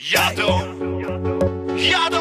Jadą, jadą.